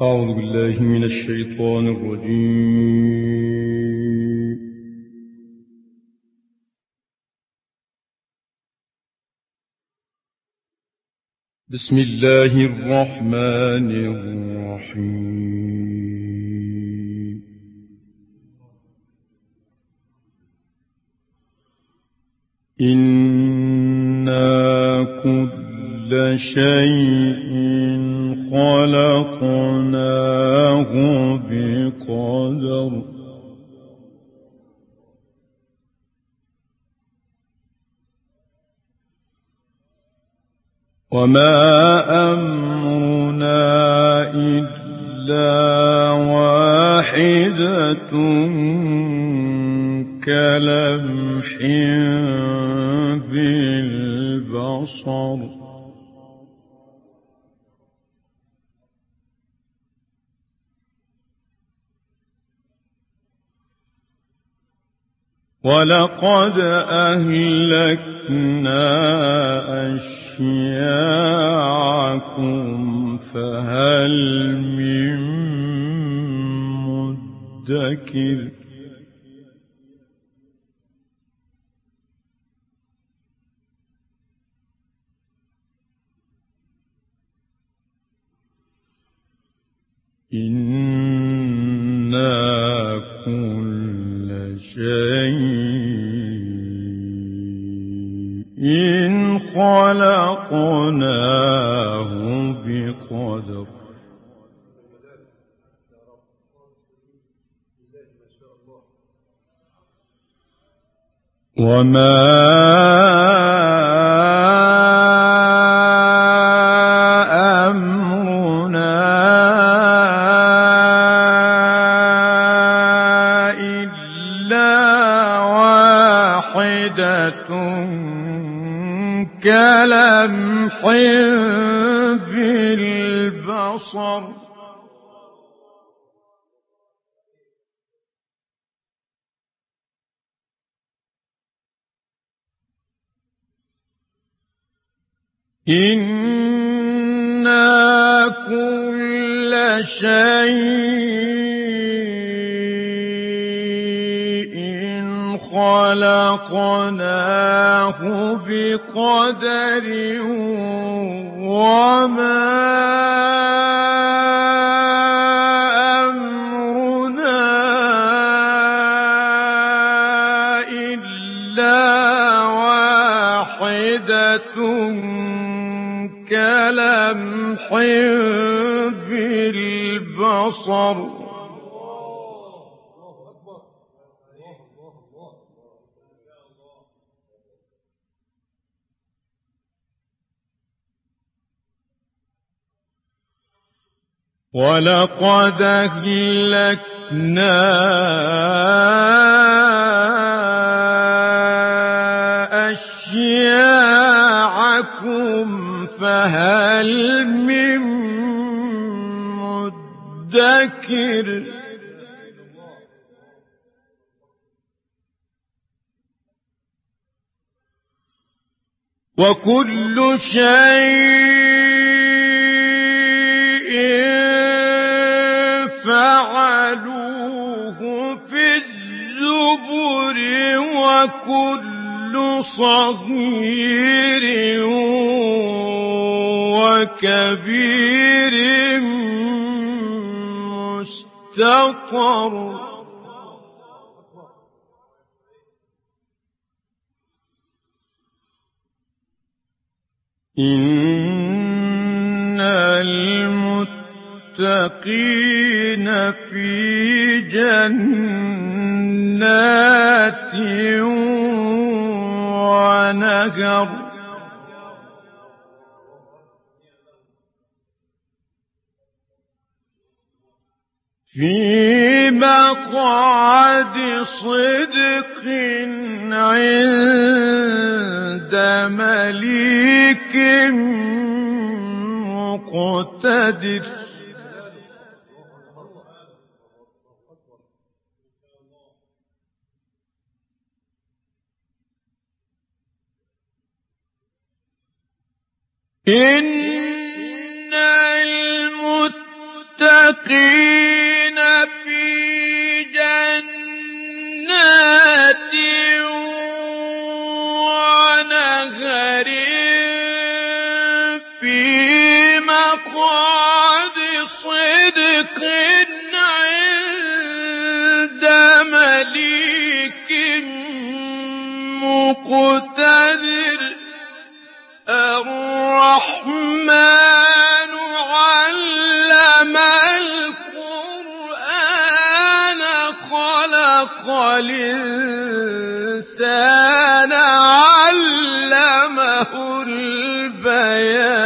أعوذ بالله من الشيطان الرجيم. بسم الله الرحمن الرحيم. إنا كل شيء خلقناه بقدر. وما أمرنا إلا واحدة كلمح بالبصر ولقد أهلكنا أشياعكم فهل من مدكر وما إنا كل شيء خلقناه بقدر وما أمرنا إلا واحدة كلمح بالبصر ولقد أهلكنا فهل من مدكر وكل شيء فعلوه في الزبر وكل صغير وكبير مستقر. إن المتقين في جنات ونهر. في مقعد صدق عند مليك مقتدر. إن المتقين مقتدر الرحمن علم القرآن خلق الإنسان علمه البيان.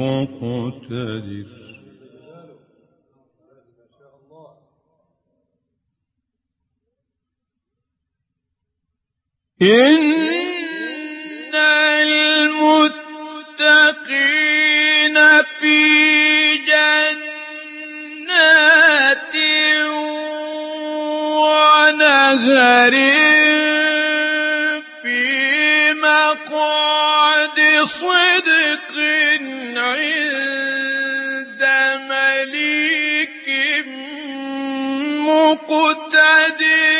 مقتدر إن المتقين في جنات ونهر في مقعد صدق. مقتدر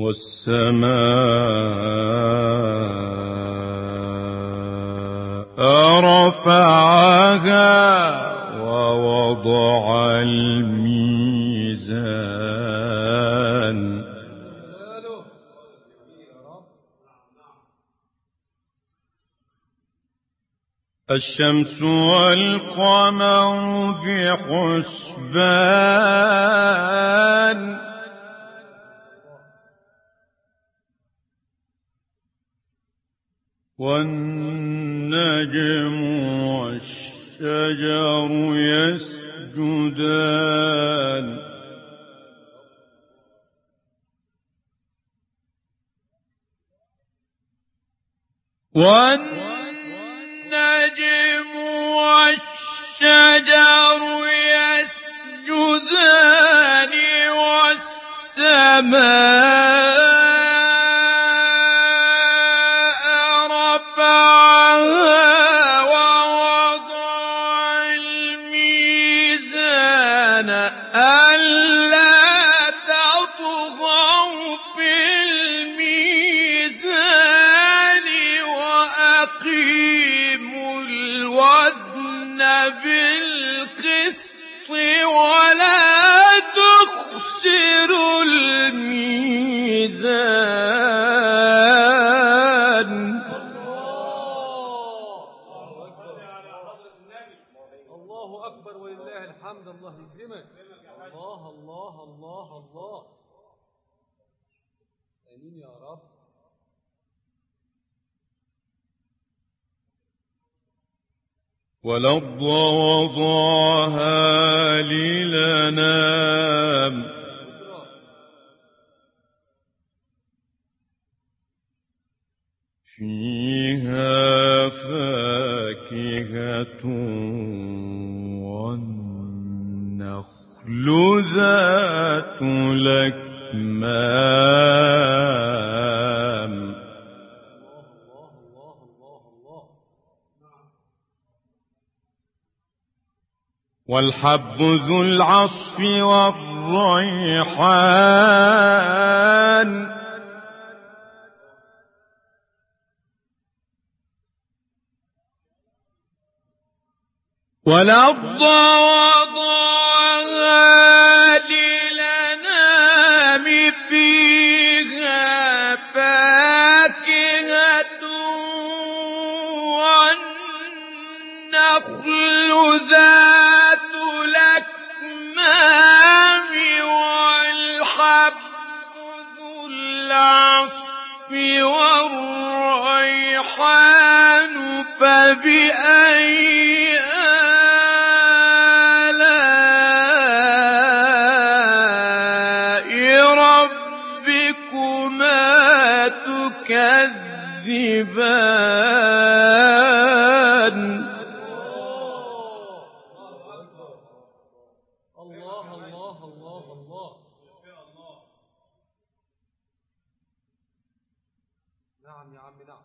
والسماء رفعها ووضع الميزان. الشمس والقمر بحسبان. والنجم والشجر يسجدان. والنجم والشجر يسجدان والسماء بالقسط ولا تخسروا الميزان الله أكبر ولله الحمد الله يكرمك الله الله الله الله آمين يا رب والأرض وضعها للنام فيها فاكهة والنخل ذات الأكمام الله الله الله الله والحب ذو العصف والريحان. والأرض وضعها والريحان فبأي آلاء ربكما تكذبان الله الله الله الله نعم يا عم نعم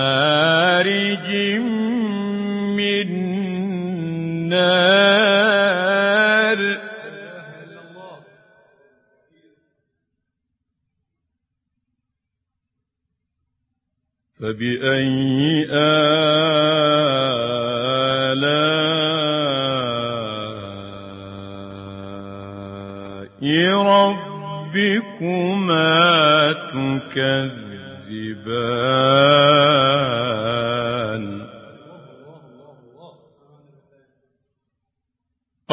مارج من نار. فبأي آلاء ربكما تكذبان؟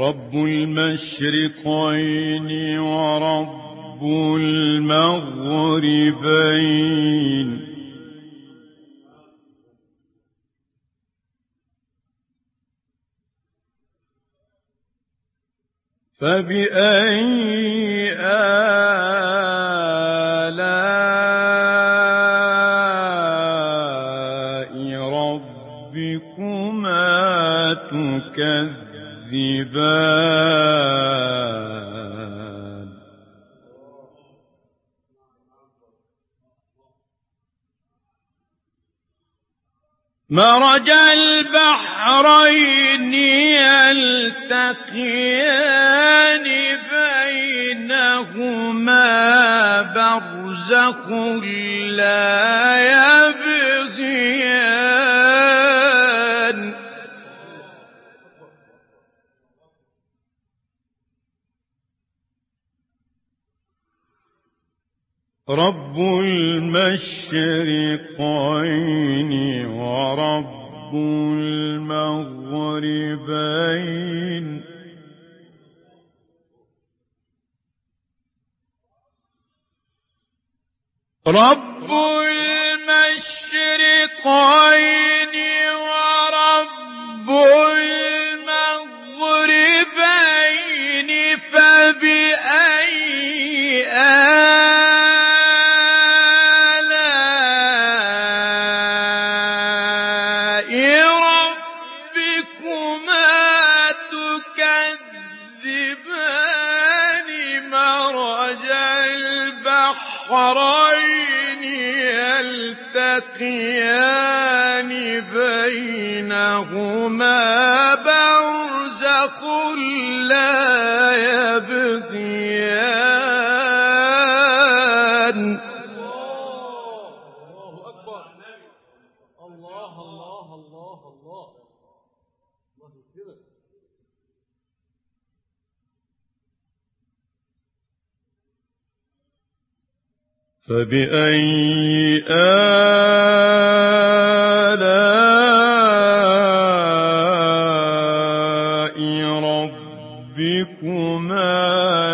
رب المشرقين ورب المغربين فبأي آلاء ربكما تكذبان مرج البحرين يلتقيان بينهما برزخ لا رب المشرقين ورب المغربين. رب المشرقين ورب المغربين فبأي آل البحرين يلتقيان. فبأي آلاء ربكما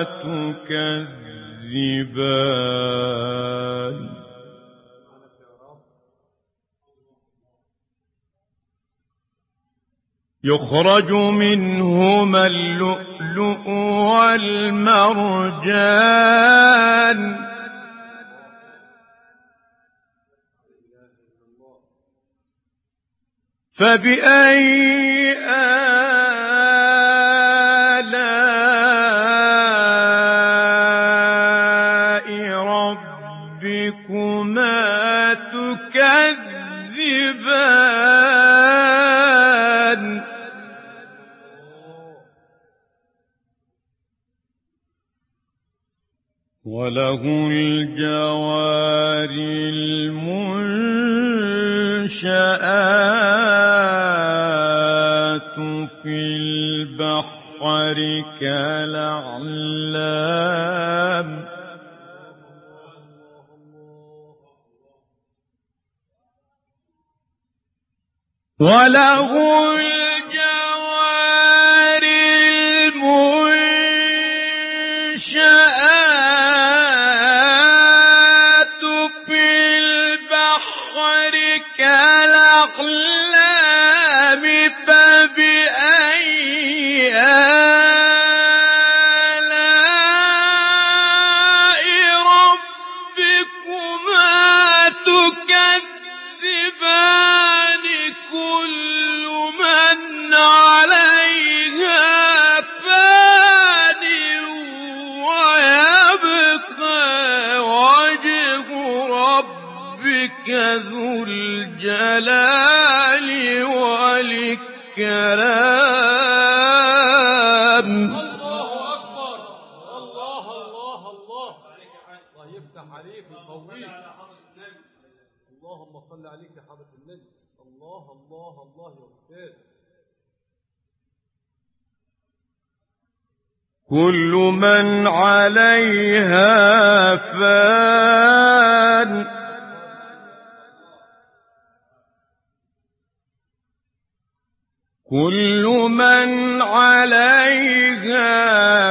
تكذبان؟ يخرج منهما اللؤلؤ والمرجان. فبأي آلاء ربكما تكذبان؟ وله الجوار المنشآت. في البحر كالأعلام. وله الجلال والإكرام. الله أكبر الله الله الله الله يفتح عليك ويقويك اللهم صل عليك يا حضرة النبي الله الله الله يا أستاذ كل من عليها فان. كل من عليها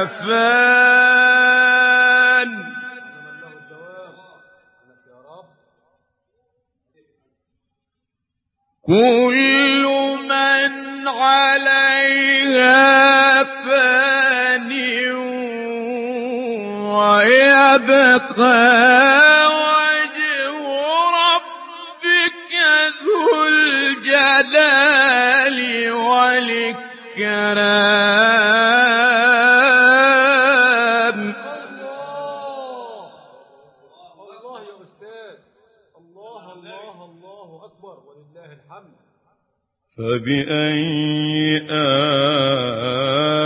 فان. كل من عليها فان ويبقى وجه ربك ذو الجلال والإكرام الله يا أستاذ. الله الله الله أكبر ولله الحمد. فبأي آلاء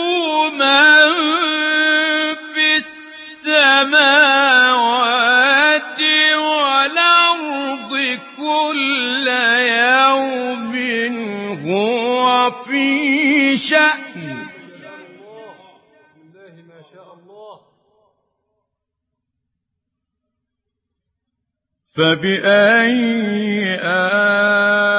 من شأن فبأي آه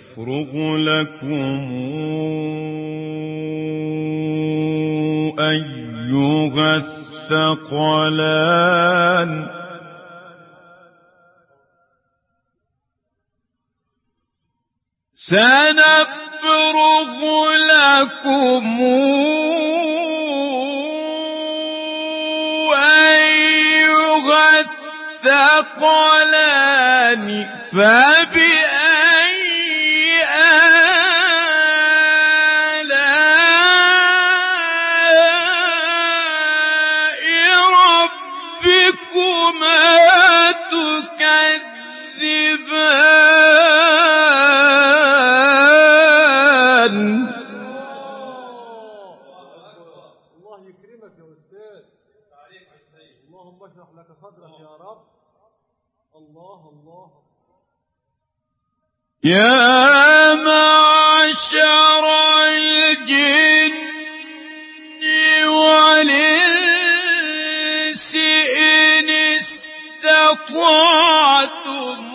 يفرغ لكم أيها الثقلان. سنفرغ لكم أيها الثقلان. فبأي طاعة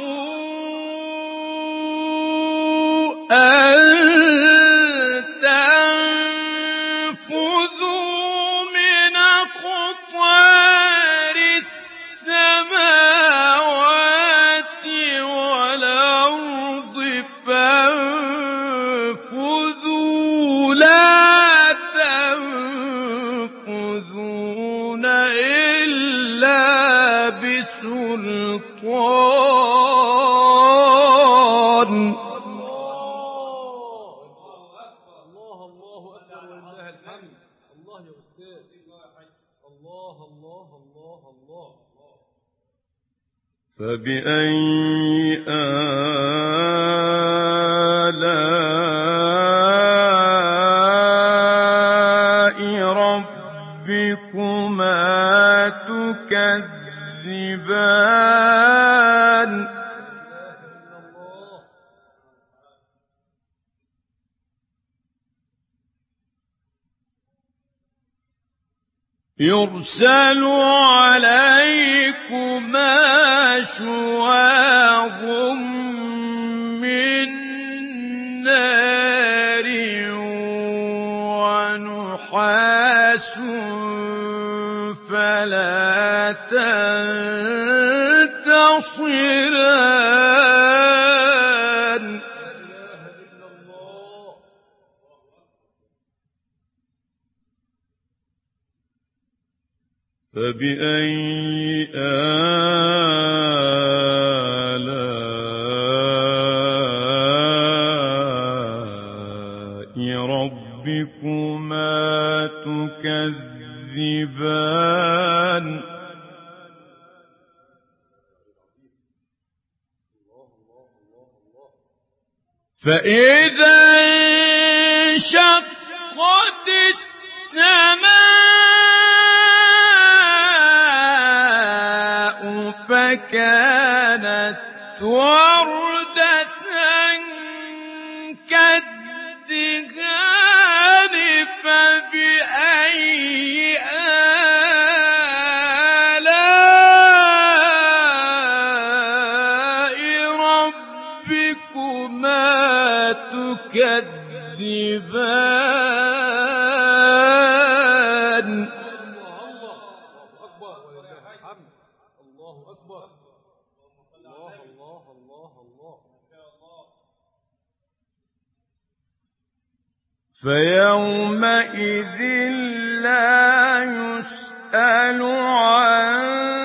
ربكما تكذبان. يرسل عليكما شواظ فلا تنتصران. فبأي آه ربكما تكذبان. فإذا انشقت السماء فكانت ورد تكذبان فيومئذ لا يسأل عن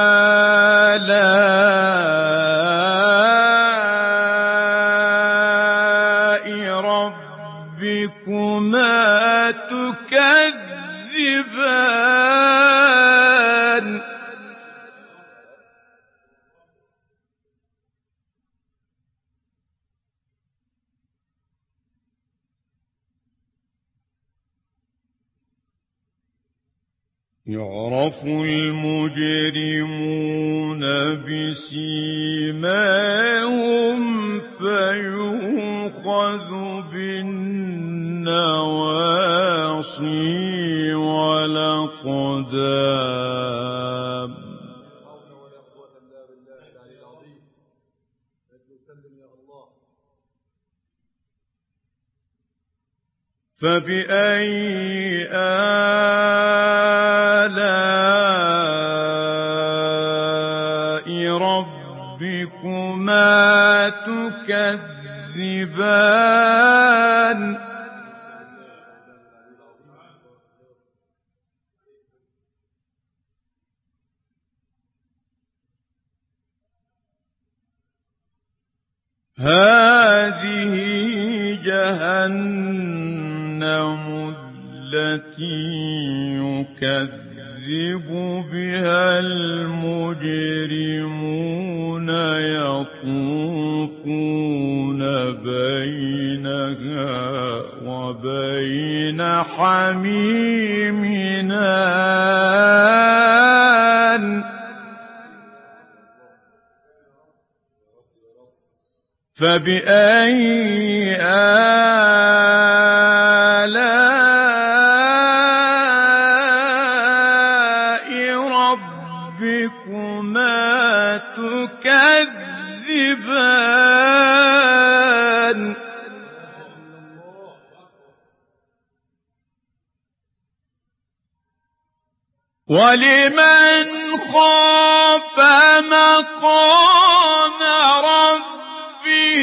يعرف المجرمون بسيماهم فيؤخذ بالنواصي والأقدام. فبأي آه تكذبان هذه جهنم التي يكذب بها المجرمون يقول يكون بينها وبين حميمنا فبأي آه ولمن خاف مقام ربه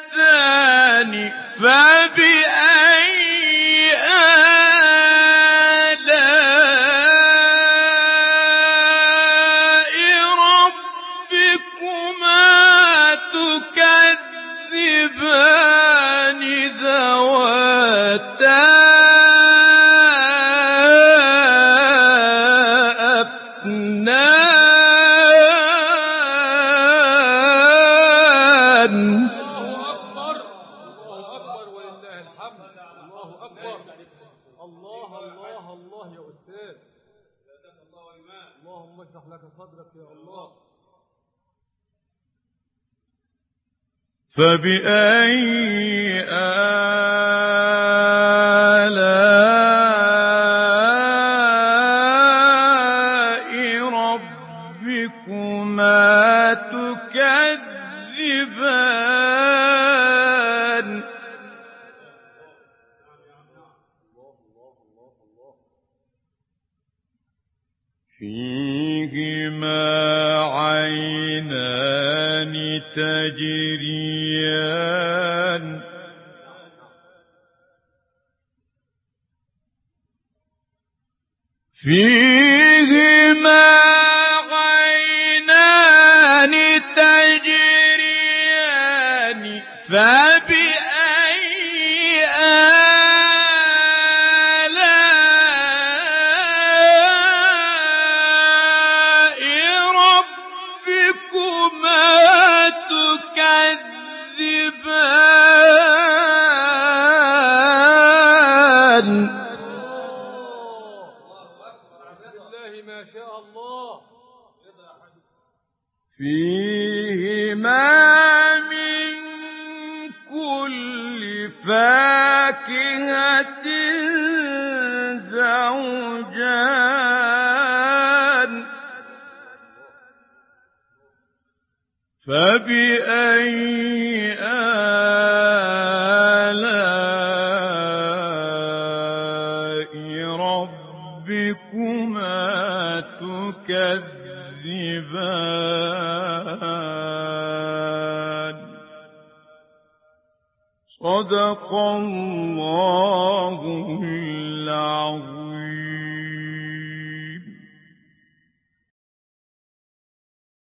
جنتان فأ فبأي